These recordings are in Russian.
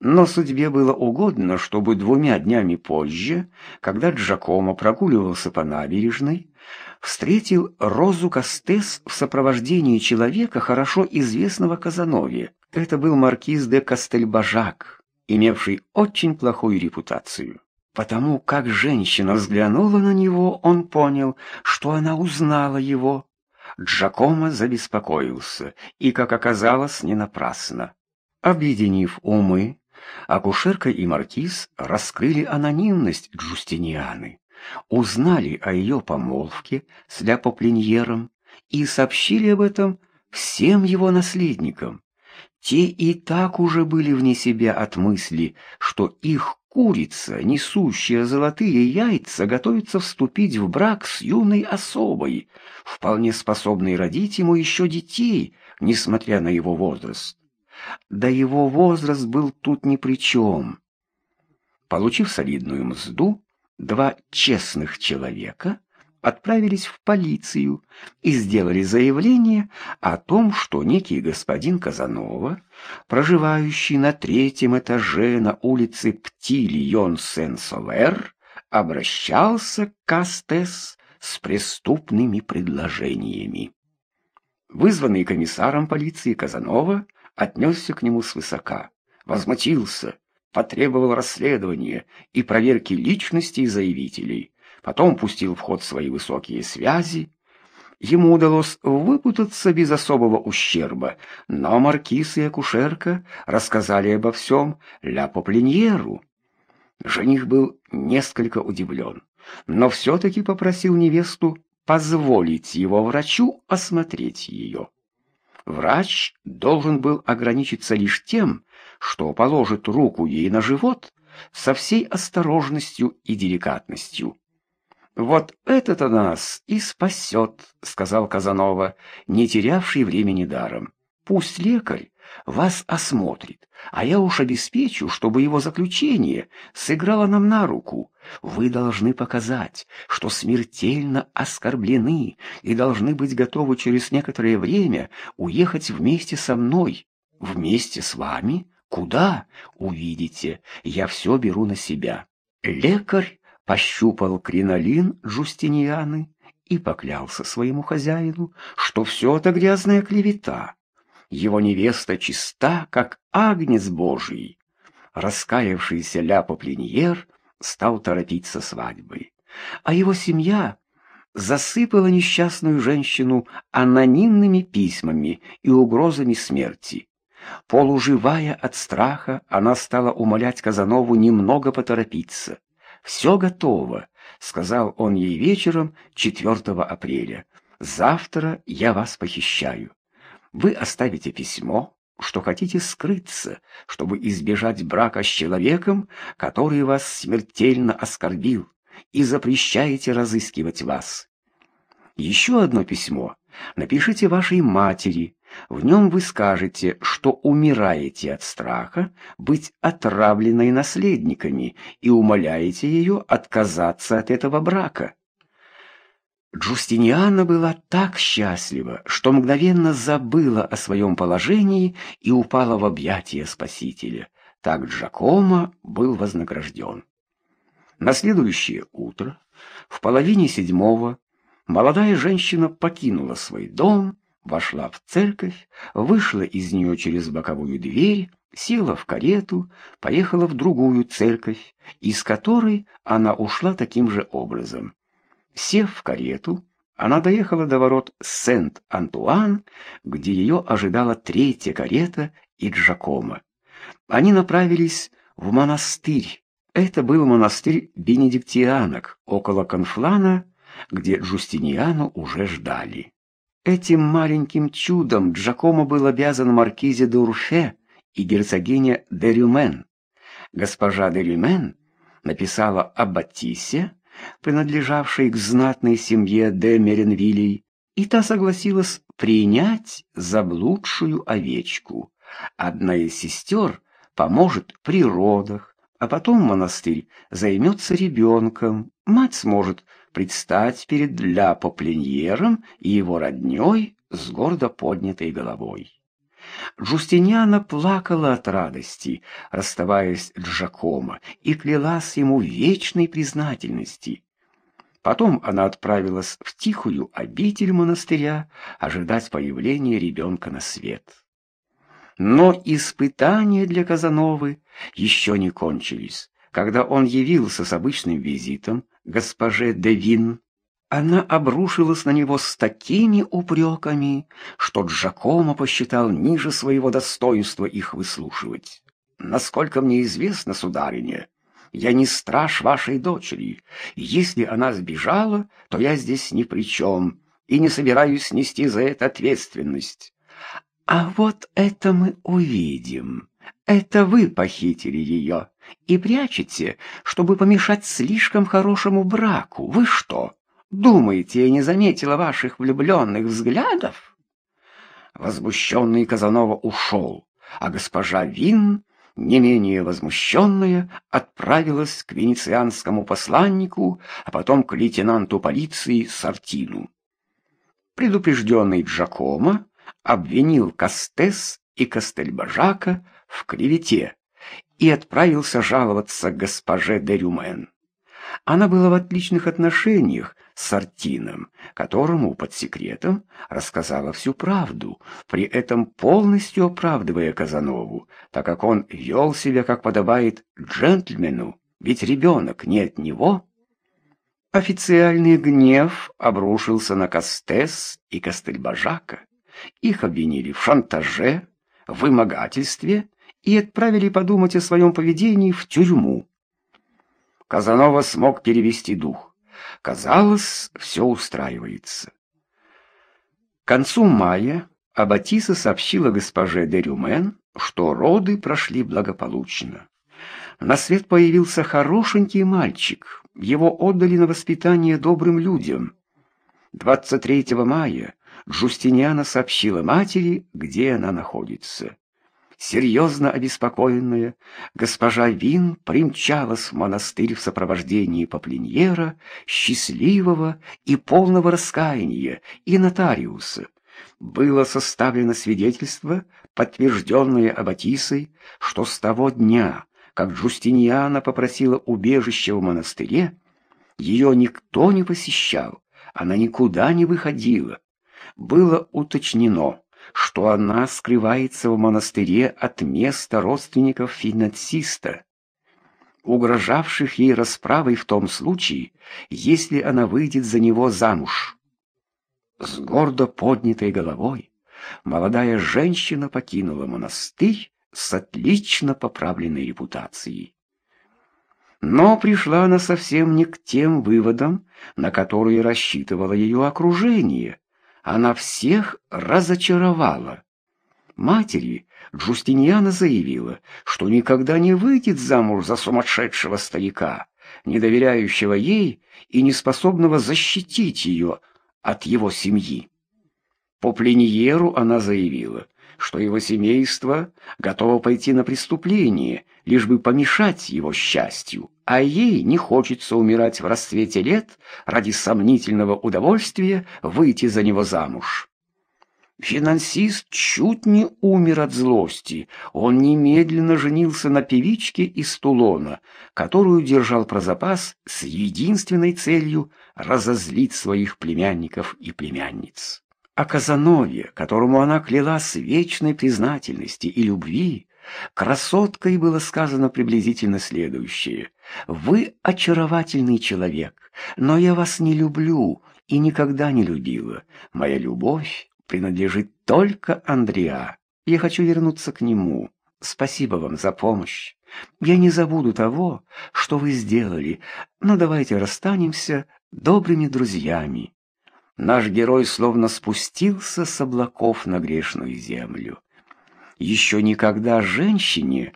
Но судьбе было угодно, чтобы двумя днями позже, когда Джакомо прогуливался по набережной, встретил Розу Кастес в сопровождении человека, хорошо известного Казанове. Это был маркиз де Кастельбажак, имевший очень плохую репутацию. Потому как женщина взглянула на него, он понял, что она узнала его. Джакомо забеспокоился, и, как оказалось, не напрасно. Объединив умы, акушерка и маркиз раскрыли анонимность Джустинианы, узнали о ее помолвке с Ляпопленьером и сообщили об этом всем его наследникам. Те и так уже были вне себя от мысли, что их курица, несущая золотые яйца, готовится вступить в брак с юной особой, вполне способной родить ему еще детей, несмотря на его возраст. Да его возраст был тут ни при чем. Получив солидную мзду, два честных человека отправились в полицию и сделали заявление о том, что некий господин Казанова, проживающий на третьем этаже на улице Птильон-Сен-Совер, обращался к Кастес с преступными предложениями. Вызванный комиссаром полиции Казанова отнесся к нему свысока, возмутился, потребовал расследования и проверки личностей заявителей, потом пустил в ход свои высокие связи. Ему удалось выпутаться без особого ущерба, но маркиз и акушерка рассказали обо всем Ля Попленьеру. Жених был несколько удивлен, но все-таки попросил невесту позволить его врачу осмотреть ее. Врач должен был ограничиться лишь тем, что положит руку ей на живот со всей осторожностью и деликатностью. «Вот это-то нас и спасет», — сказал Казанова, не терявший времени даром. «Пусть лекарь вас осмотрит, а я уж обеспечу, чтобы его заключение сыграло нам на руку. Вы должны показать, что смертельно оскорблены и должны быть готовы через некоторое время уехать вместе со мной. Вместе с вами? Куда? Увидите, я все беру на себя». Лекарь пощупал кринолин Джустинианы и поклялся своему хозяину, что все это грязная клевета. Его невеста чиста, как агнец божий. Раскаявшийся Ляпо Плиньер стал торопиться свадьбой, а его семья засыпала несчастную женщину анонимными письмами и угрозами смерти. Полуживая от страха, она стала умолять Казанову немного поторопиться. «Все готово», — сказал он ей вечером 4 апреля. «Завтра я вас похищаю. Вы оставите письмо, что хотите скрыться, чтобы избежать брака с человеком, который вас смертельно оскорбил, и запрещаете разыскивать вас. Еще одно письмо напишите вашей матери, в нем вы скажете, что умираете от страха быть отравленной наследниками и умоляете ее отказаться от этого брака. Джустиниана была так счастлива, что мгновенно забыла о своем положении и упала в объятия Спасителя. Так Джакомо был вознагражден. На следующее утро, в половине седьмого, молодая женщина покинула свой дом, вошла в церковь, вышла из нее через боковую дверь, села в карету, поехала в другую церковь, из которой она ушла таким же образом. Сев в карету, она доехала до ворот Сент-Антуан, где ее ожидала третья карета и Джакомо. Они направились в монастырь. Это был монастырь бенедиктианок около Конфлана, где Джустиниану уже ждали. Этим маленьким чудом Джакомо был обязан маркизе де и герцогине де Рюмен. Госпожа де Рюмен написала о Батисе, принадлежавшей к знатной семье де Меренвилей, и та согласилась принять заблудшую овечку. Одна из сестер поможет при родах, а потом монастырь займется ребенком. Мать сможет предстать перед Ля Попленьером и его роднёй с гордо поднятой головой. Джустиниана плакала от радости, расставаясь с Джакомо, и клялась ему вечной признательности. Потом она отправилась в тихую обитель монастыря ожидать появления ребенка на свет. Но испытания для Казановы еще не кончились. Когда он явился с обычным визитом госпоже Девин, она обрушилась на него с такими упреками, что Джакомо посчитал ниже своего достоинства их выслушивать. «Насколько мне известно, сударыня, я не страж вашей дочери. Если она сбежала, то я здесь ни при чем и не собираюсь нести за это ответственность». «А вот это мы увидим. Это вы похитили ее и прячете, чтобы помешать слишком хорошему браку. Вы что?» Думаете, я не заметила ваших влюбленных взглядов?» Возмущенный Казанова ушел, а госпожа Вин, не менее возмущенная, отправилась к венецианскому посланнику, а потом к лейтенанту полиции Сартину. Предупрежденный Джакомо обвинил Кастес и Кастельбажака в клевете и отправился жаловаться госпоже де Рюмен. Она была в отличных отношениях с Артином, которому под секретом рассказала всю правду, при этом полностью оправдывая Казанову, так как он вел себя, как подобает джентльмену, ведь ребенок не от него. Официальный гнев обрушился на Кастес и Кастельбажака. Их обвинили в шантаже, вымогательстве и отправили подумать о своем поведении в тюрьму. Казанова смог перевести дух. Казалось, все устраивается. К концу мая Аббатиса сообщила госпоже де Рюмен, что роды прошли благополучно. На свет появился хорошенький мальчик. Его отдали на воспитание добрым людям. 23 мая Джустиниана сообщила матери, где она находится. Серьезно обеспокоенная, госпожа Вин примчалась в монастырь в сопровождении Поплиньера, счастливого и полного раскаяния, и нотариуса. Было составлено свидетельство, подтвержденное Аббатисой, что с того дня, как Джустиниана попросила убежище в монастыре, ее никто не посещал, она никуда не выходила. Было уточнено, что она скрывается в монастыре от места родственников финансиста, угрожавших ей расправой в том случае, если она выйдет за него замуж. С гордо поднятой головой молодая женщина покинула монастырь с отлично поправленной репутацией. Но пришла она совсем не к тем выводам, на которые рассчитывало ее окружение, она всех разочаровала. Матери Джустиньяна заявила, что никогда не выйдет замуж за сумасшедшего старика, не доверяющего ей и не способного защитить ее от его семьи. По пленьеру она заявила, что его семейство готово пойти на преступление, лишь бы помешать его счастью, а ей не хочется умирать в расцвете лет ради сомнительного удовольствия выйти за него замуж. Финансист чуть не умер от злости. Он немедленно женился на певичке из Тулона, которую держал про запас с единственной целью разозлить своих племянников и племянниц. О Казанове, которому она клялась вечной признательности и любви, красоткой было сказано приблизительно следующее. «Вы очаровательный человек, но я вас не люблю и никогда не любила. Моя любовь принадлежит только Андреа. Я хочу вернуться к нему. Спасибо вам за помощь. Я не забуду того, что вы сделали, но давайте расстанемся добрыми друзьями наш герой словно спустился с облаков на грешную землю. Еще никогда женщине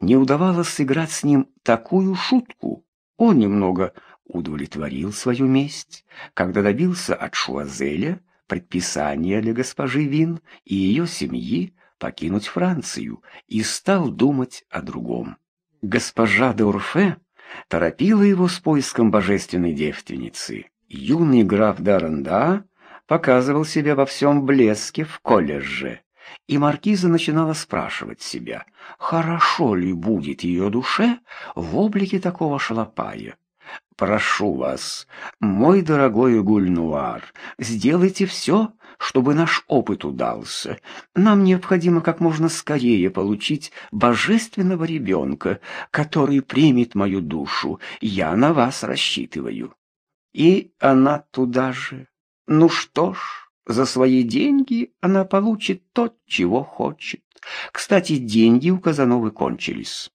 не удавалось сыграть с ним такую шутку. Он немного удовлетворил свою месть, когда добился от Шуазеля предписания для госпожи Вин и ее семьи покинуть Францию и стал думать о другом. Госпожа де Урфе торопила его с поиском божественной девственницы. Юный граф Даранда показывал себя во всем блеске в колледже. и маркиза начинала спрашивать себя, хорошо ли будет ее душе в облике такого шалопая. «Прошу вас, мой дорогой Гульнуар, сделайте все, чтобы наш опыт удался. Нам необходимо как можно скорее получить божественного ребенка, который примет мою душу. Я на вас рассчитываю». И она туда же. Ну что ж, за свои деньги она получит то, чего хочет. Кстати, деньги у Казановы кончились.